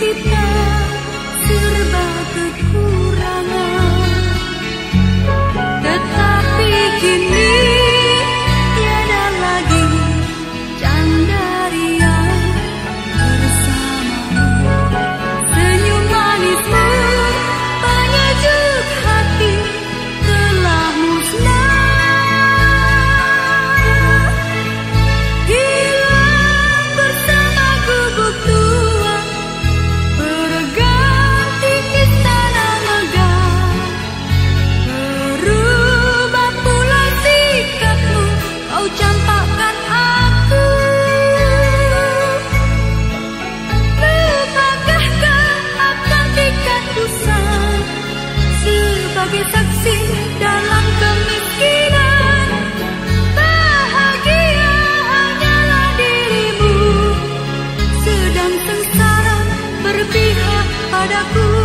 You. padaku.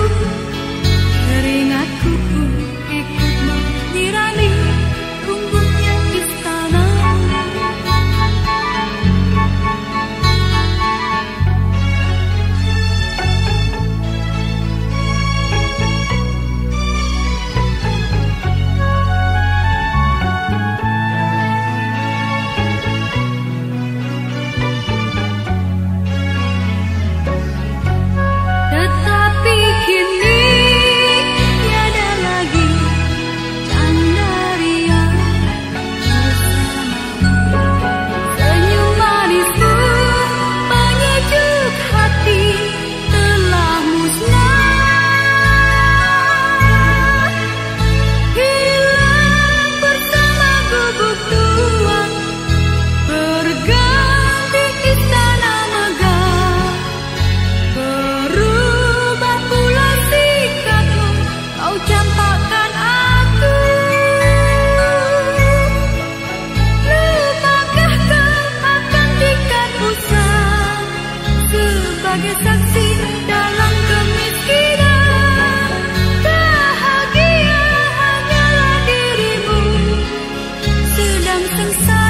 can sign.